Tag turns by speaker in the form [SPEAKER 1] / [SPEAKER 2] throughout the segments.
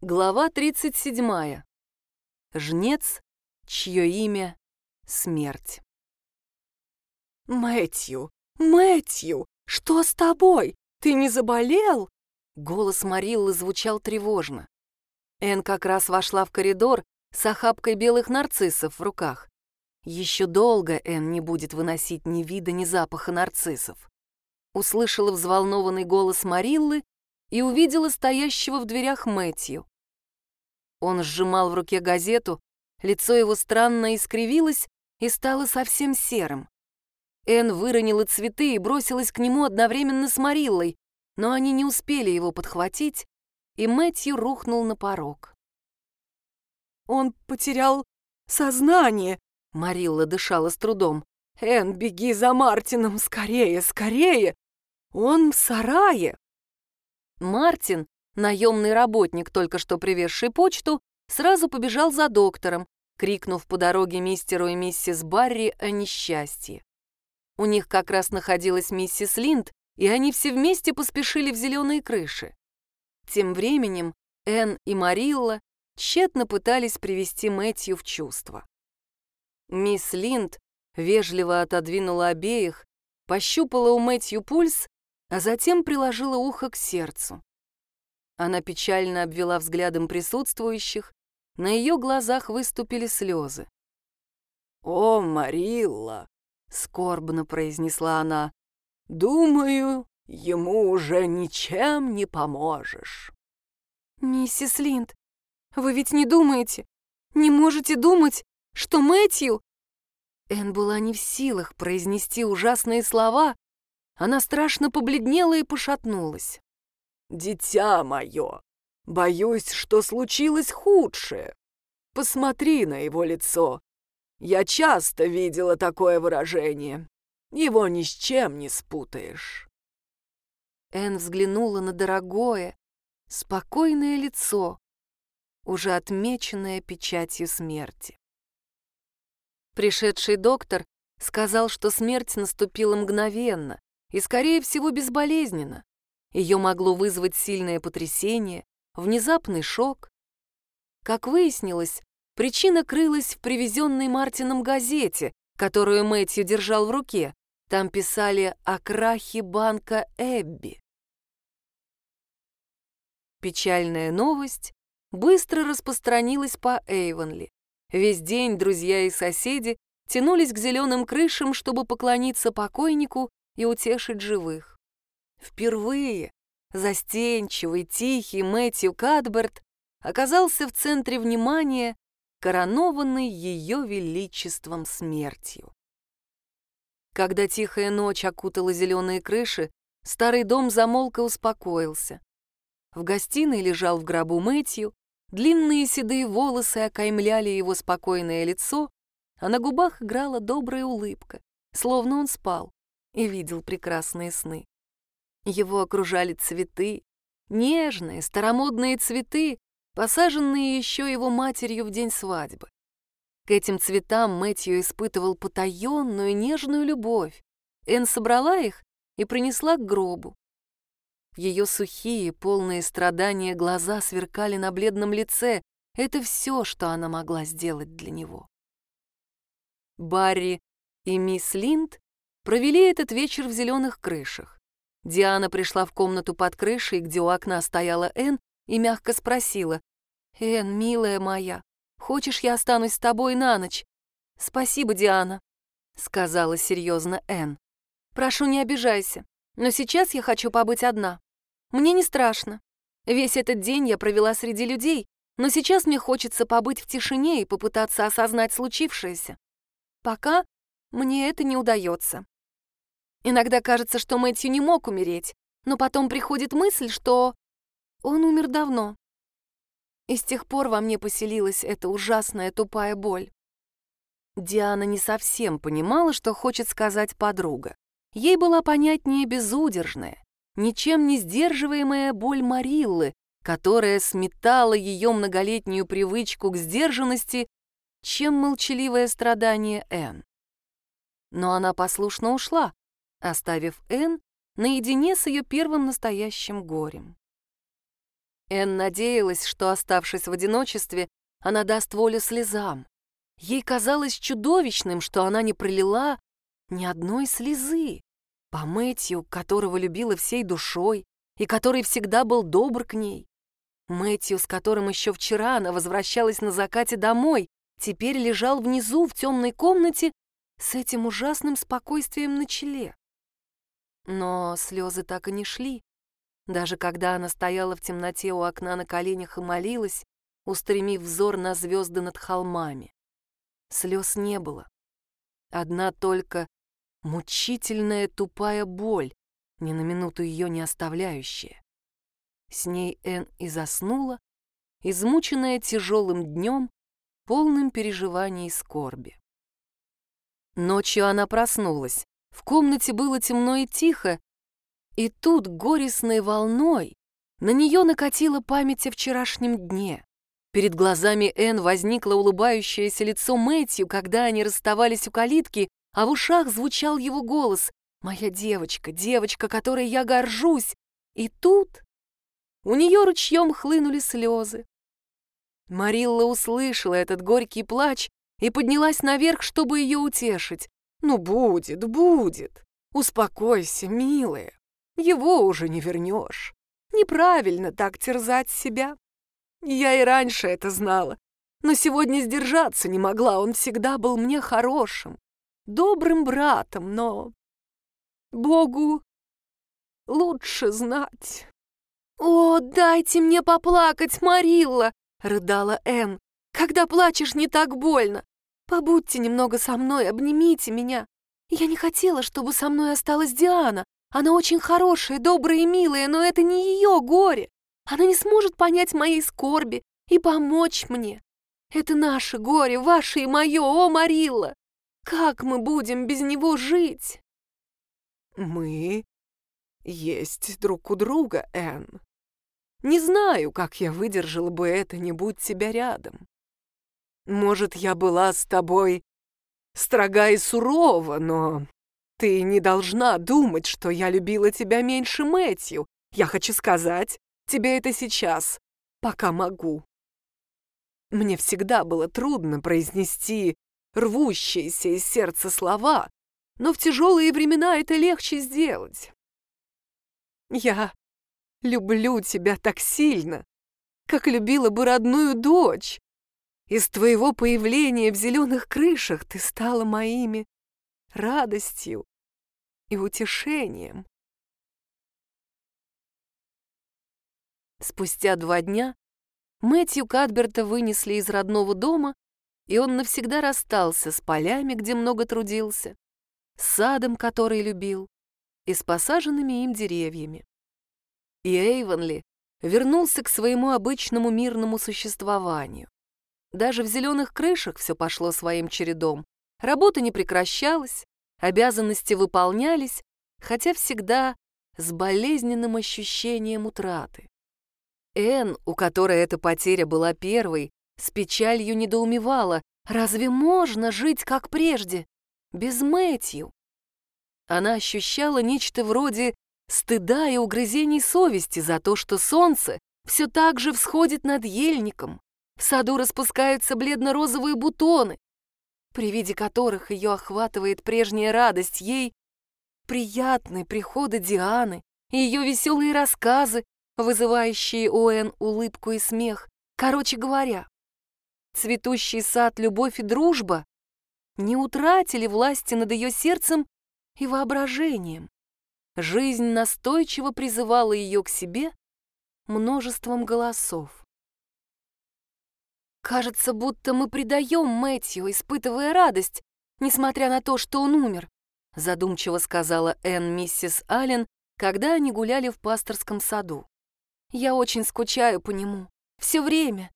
[SPEAKER 1] Глава 37. Жнец, чье имя — смерть.
[SPEAKER 2] «Мэтью! Мэтью! Что с тобой? Ты не заболел?»
[SPEAKER 1] Голос Мариллы звучал тревожно. Эн как раз вошла в коридор с охапкой белых нарциссов в руках. Еще долго Эн не будет выносить ни вида, ни запаха нарциссов. Услышала взволнованный голос Мариллы и увидела стоящего в дверях Мэтью. Он сжимал в руке газету, лицо его странно искривилось и стало совсем серым. Эн выронила цветы и бросилась к нему одновременно с Мариллой, но они не успели его подхватить, и Мэтью рухнул на порог.
[SPEAKER 2] «Он потерял сознание», —
[SPEAKER 1] Марилла дышала с трудом.
[SPEAKER 2] «Эн, беги за Мартином, скорее, скорее! Он в сарае!»
[SPEAKER 1] Мартин, Наемный работник, только что привезший почту, сразу побежал за доктором, крикнув по дороге мистеру и миссис Барри о несчастье. У них как раз находилась миссис Линд, и они все вместе поспешили в зеленые крыши. Тем временем Энн и Марилла тщетно пытались привести Мэтью в чувство. Мисс Линд вежливо отодвинула обеих, пощупала у Мэтью пульс, а затем приложила ухо к сердцу. Она печально обвела взглядом присутствующих, на ее глазах выступили слезы.
[SPEAKER 2] «О, Марилла!» — скорбно произнесла она. «Думаю, ему уже ничем не поможешь».
[SPEAKER 3] «Миссис Линд, вы ведь не думаете, не можете думать, что Мэтью...»
[SPEAKER 1] Эн была не в силах произнести ужасные слова, она страшно побледнела и пошатнулась.
[SPEAKER 2] «Дитя мое, боюсь, что случилось худшее. Посмотри на его лицо. Я часто видела такое выражение. Его ни с чем не спутаешь».
[SPEAKER 1] Эн взглянула на дорогое, спокойное лицо, уже отмеченное печатью смерти. Пришедший доктор сказал, что смерть наступила мгновенно и, скорее всего, безболезненно. Ее могло вызвать сильное потрясение, внезапный шок. Как выяснилось, причина крылась в привезенной Мартином газете, которую Мэтью держал в руке. Там писали о крахе банка Эбби. Печальная новость быстро распространилась по Эйвонли. Весь день друзья и соседи тянулись к зеленым крышам, чтобы поклониться покойнику и утешить живых. Впервые застенчивый, тихий Мэтью Кадберт оказался в центре внимания, коронованный ее величеством смертью. Когда тихая ночь окутала зеленые крыши, старый дом замолк и успокоился. В гостиной лежал в гробу Мэтью, длинные седые волосы окаймляли его спокойное лицо, а на губах играла добрая улыбка, словно он спал и видел прекрасные сны. Его окружали цветы, нежные, старомодные цветы, посаженные еще его матерью в день свадьбы. К этим цветам Мэтью испытывал потаенную, нежную любовь. Энн собрала их и принесла к гробу. Ее сухие, полные страдания глаза сверкали на бледном лице. Это все, что она могла сделать для него. Барри и мисс Линд провели этот вечер в зеленых крышах. Диана пришла в комнату под крышей, где у окна стояла Энн, и мягко спросила. «Энн, милая моя, хочешь, я останусь с тобой на ночь?» «Спасибо, Диана», — сказала серьезно Энн. «Прошу, не обижайся, но сейчас я хочу побыть одна. Мне не страшно. Весь этот день я провела среди людей, но сейчас мне хочется побыть в тишине и попытаться осознать случившееся. Пока мне это не удается. Иногда кажется, что Мэтью не мог умереть, но потом приходит мысль, что он умер давно. И с тех пор во мне поселилась эта ужасная тупая боль. Диана не совсем понимала, что хочет сказать подруга. Ей была понятнее безудержная, ничем не сдерживаемая боль Мариллы, которая сметала ее многолетнюю привычку к сдержанности, чем молчаливое страдание Энн. Но она послушно ушла, оставив Энн наедине с ее первым настоящим горем. Энн надеялась, что, оставшись в одиночестве, она даст волю слезам. Ей казалось чудовищным, что она не пролила ни одной слезы по Мэтью, которого любила всей душой и который всегда был добр к ней. Мэтью, с которым еще вчера она возвращалась на закате домой, теперь лежал внизу в темной комнате с этим ужасным спокойствием на челе. Но слезы так и не шли. Даже когда она стояла в темноте у окна на коленях и молилась, устремив взор на звезды над холмами. Слез не было. Одна только мучительная тупая боль, ни на минуту ее не оставляющая. С ней Эн и заснула, измученная тяжелым днем, полным переживаний и скорби. Ночью она проснулась. В комнате было темно и тихо, и тут горестной волной на нее накатила память о вчерашнем дне. Перед глазами Энн возникло улыбающееся лицо Мэтью, когда они расставались у калитки, а в ушах звучал его голос «Моя девочка, девочка, которой я горжусь!» И тут у нее ручьем хлынули слезы. Марилла услышала этот горький плач и поднялась наверх, чтобы ее утешить. «Ну, будет, будет. Успокойся, милая. Его уже не вернешь. Неправильно так терзать себя. Я и раньше это знала, но сегодня сдержаться не могла, он всегда был мне хорошим, добрым братом, но... Богу лучше знать. «О, дайте мне поплакать, Марилла!» — рыдала Энн. «Когда плачешь, не так больно. Побудьте немного со мной, обнимите меня. Я не хотела, чтобы со мной осталась Диана. Она очень хорошая, добрая и милая, но это не ее горе. Она не сможет понять моей скорби и помочь мне. Это наше горе, ваше и мое, о, Марилла! Как мы будем без него жить?»
[SPEAKER 2] «Мы есть друг у друга, Энн. Не знаю, как я выдержала бы это, не будь тебя рядом. Может, я была с тобой строга и сурова, но ты не должна думать, что я любила тебя меньше Мэтью. Я хочу сказать, тебе это сейчас, пока могу. Мне всегда было трудно произнести рвущиеся из сердца слова, но в тяжелые времена это легче сделать. Я люблю тебя так сильно, как любила бы родную дочь. Из твоего появления в зеленых крышах ты стала моими радостью и утешением. Спустя два дня Мэтью Кадберта вынесли из родного дома, и он навсегда расстался с полями, где много трудился, с садом, который любил, и с посаженными им деревьями. И Эйвонли вернулся к своему обычному мирному существованию. Даже в зеленых крышах все пошло своим чередом. Работа не прекращалась, обязанности выполнялись, хотя всегда с болезненным ощущением утраты. Энн, у которой эта потеря была первой, с печалью недоумевала, разве можно жить как прежде, без Мэтью? Она ощущала нечто вроде стыда и угрызений совести за то, что солнце все так же всходит над ельником, в саду распускаются бледно-розовые бутоны, при виде которых ее охватывает прежняя радость ей, приятны приходы Дианы и ее веселые рассказы, вызывающие у Энн улыбку и смех. Короче говоря, цветущий сад, любовь и дружба не утратили власти над ее сердцем и воображением. Жизнь настойчиво призывала ее к себе множеством голосов. «Кажется, будто мы предаем Мэтью, испытывая радость, несмотря на то, что он умер», задумчиво сказала Энн миссис Аллен, когда они гуляли в пасторском саду. Я очень скучаю по нему. Все время.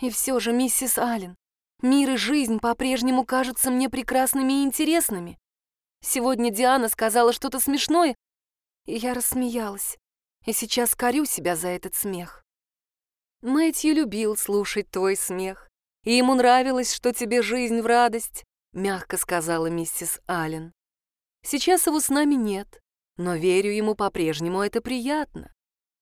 [SPEAKER 2] И все же, миссис Аллен, мир и жизнь по-прежнему кажутся мне прекрасными и интересными. Сегодня Диана сказала что-то смешное, и я рассмеялась. И сейчас корю себя за этот смех. Мэтью любил слушать твой смех, и ему нравилось, что тебе жизнь в радость, мягко сказала миссис Аллен. Сейчас его с нами нет, но верю ему по-прежнему это приятно.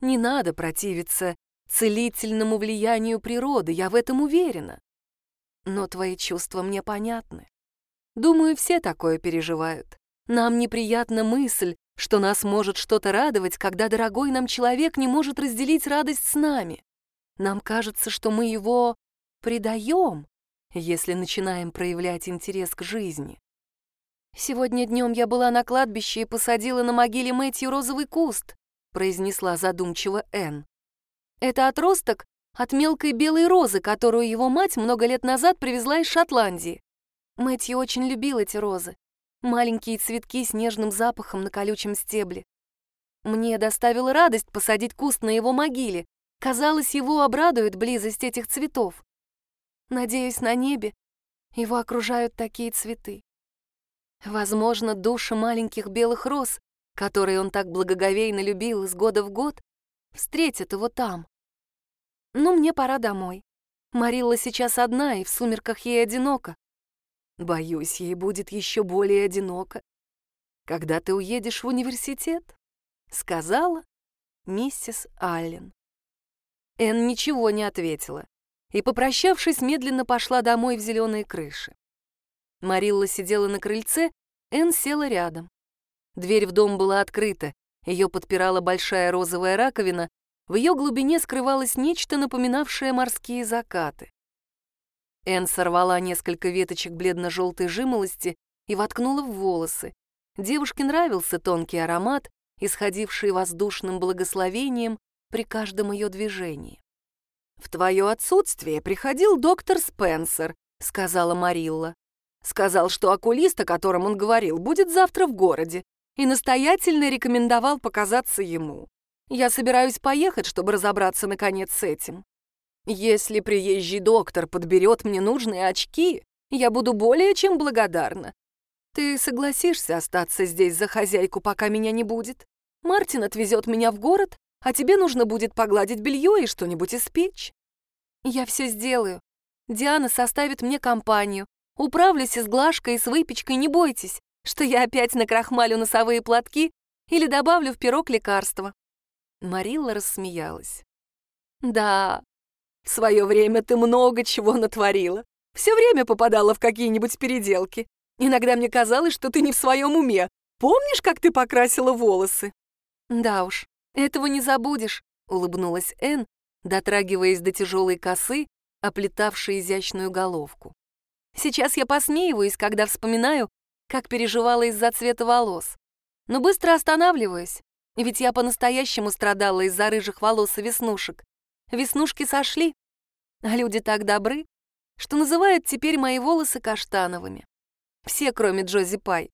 [SPEAKER 2] Не надо противиться
[SPEAKER 1] целительному влиянию природы, я в этом уверена. Но твои чувства мне понятны. Думаю, все такое переживают. Нам неприятна мысль, что нас может что-то радовать, когда дорогой нам человек не может разделить радость с нами. Нам кажется, что мы его предаем, если начинаем проявлять интерес к жизни. «Сегодня днем я была на кладбище и посадила на могиле Мэтью розовый куст», произнесла задумчиво Энн. «Это отросток от мелкой белой розы, которую его мать много лет назад привезла из Шотландии. Мэтью очень любил эти розы. Маленькие цветки с нежным запахом на колючем стебле. Мне доставила радость посадить куст на его могиле. Казалось, его обрадует близость этих цветов. Надеюсь, на небе его окружают такие цветы. Возможно, души маленьких белых роз, которые он так благоговейно любил из года в год, встретят его там. Ну, мне пора домой. Марилла сейчас одна, и в сумерках ей одиноко. Боюсь, ей будет еще более одиноко, когда ты уедешь в университет, сказала миссис Аллен. Эн ничего не ответила и, попрощавшись, медленно пошла домой в зеленые крыши. Марилла сидела на крыльце, Эн села рядом. Дверь в дом была открыта, ее подпирала большая розовая раковина, в ее глубине скрывалось нечто, напоминавшее морские закаты. Эн сорвала несколько веточек бледно-желтой жимолости и воткнула в волосы. Девушке нравился тонкий аромат, исходивший воздушным благословением при каждом ее движении. «В твое отсутствие приходил доктор Спенсер», — сказала Марилла. Сказал, что окулист, о котором он говорил, будет завтра в городе, и настоятельно рекомендовал показаться ему. Я собираюсь поехать, чтобы разобраться, наконец, с этим. Если приезжий доктор подберет мне нужные очки, я буду более чем благодарна. Ты согласишься остаться здесь за хозяйку, пока меня не будет? Мартин отвезет меня в город, а тебе нужно будет погладить белье и что-нибудь испечь. Я все сделаю. Диана составит мне компанию. Управлюсь и с глажкой, и с выпечкой, не бойтесь, что я опять накрахмалю носовые платки или добавлю в пирог лекарства. Марилла рассмеялась. Да, в свое время ты много чего натворила. Все время попадала в какие-нибудь переделки. Иногда мне казалось, что ты не в своем уме. Помнишь, как ты покрасила волосы?» «Да уж, этого не забудешь», — улыбнулась Энн, дотрагиваясь до тяжелой косы, оплетавшей изящную головку. «Сейчас я посмеиваюсь, когда вспоминаю, как переживала из-за цвета волос. Но быстро останавливаюсь, ведь я по-настоящему страдала из-за рыжих волос и веснушек. Веснушки сошли, а люди так добры, что называют теперь мои волосы каштановыми. Все, кроме Джози Пай.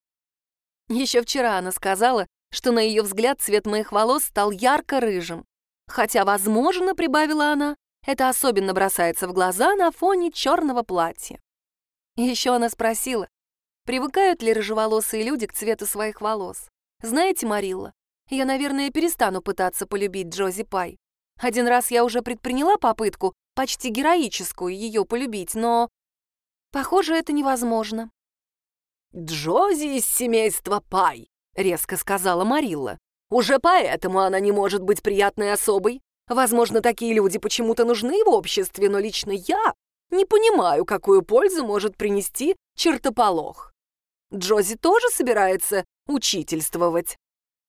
[SPEAKER 1] Еще вчера она сказала, что на ее взгляд цвет моих волос стал ярко-рыжим. Хотя, возможно, прибавила она, это особенно бросается в глаза на фоне черного платья. еще она спросила, привыкают ли рыжеволосые люди к цвету своих волос. Знаете, Марилла, я, наверное, перестану пытаться полюбить Джози Пай. Один раз я уже предприняла попытку, почти героическую, ее полюбить, но... Похоже, это невозможно.
[SPEAKER 2] «Джози из семейства Пай», — резко сказала Марилла. «Уже поэтому она не может быть приятной особой. Возможно, такие люди почему-то нужны в обществе, но лично я не понимаю, какую пользу может принести чертополох. Джози тоже собирается учительствовать?»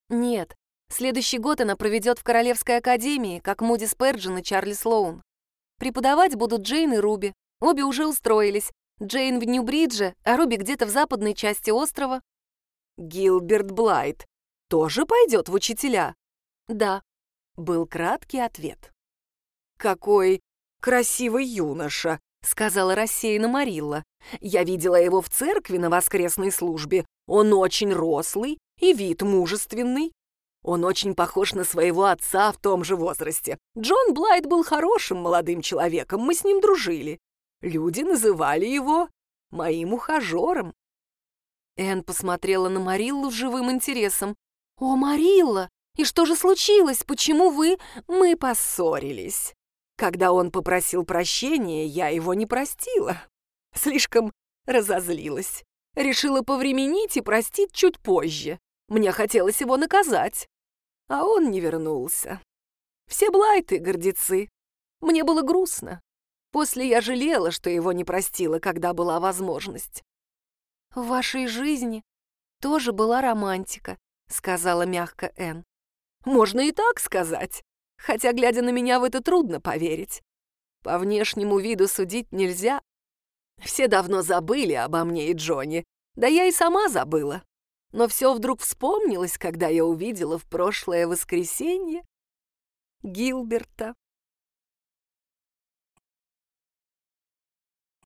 [SPEAKER 1] «Нет, Следующий год она проведет в Королевской академии, как Муди Сперджин и Чарли Слоун. Преподавать будут Джейн и Руби. Обе уже устроились. Джейн в Нью-Бридже, а Руби где-то в западной части острова.
[SPEAKER 2] Гилберт Блайт тоже пойдет в учителя?
[SPEAKER 1] Да, был краткий ответ.
[SPEAKER 2] Какой красивый юноша, сказала рассеянно Марилла. Я видела его в церкви на воскресной службе. Он очень рослый и вид мужественный. Он очень похож на своего отца в том же возрасте. Джон Блайт был хорошим молодым человеком, мы с ним дружили. Люди называли его моим ухажером.
[SPEAKER 1] Энн посмотрела на Мариллу с живым интересом. «О, Марилла! И что же случилось? Почему вы...»
[SPEAKER 2] «Мы поссорились. Когда он попросил прощения, я его не простила. Слишком разозлилась. Решила повременить и простить чуть позже. Мне хотелось его наказать а он не вернулся. Все Блайты — гордецы.
[SPEAKER 1] Мне было грустно. После я жалела, что его не простила, когда была возможность.
[SPEAKER 3] «В вашей жизни тоже была романтика», — сказала мягко Энн.
[SPEAKER 1] «Можно и так сказать, хотя, глядя на меня, в это трудно поверить. По внешнему виду судить нельзя. Все давно забыли обо мне и Джонни, да я и сама забыла. Но все вдруг вспомнилось, когда я увидела в прошлое воскресенье Гилберта.